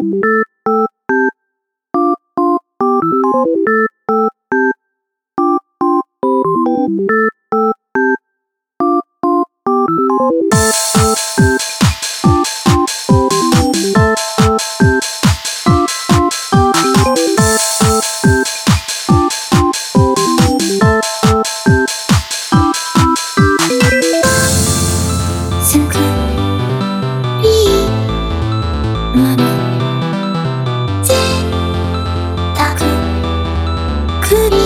Mama. 薬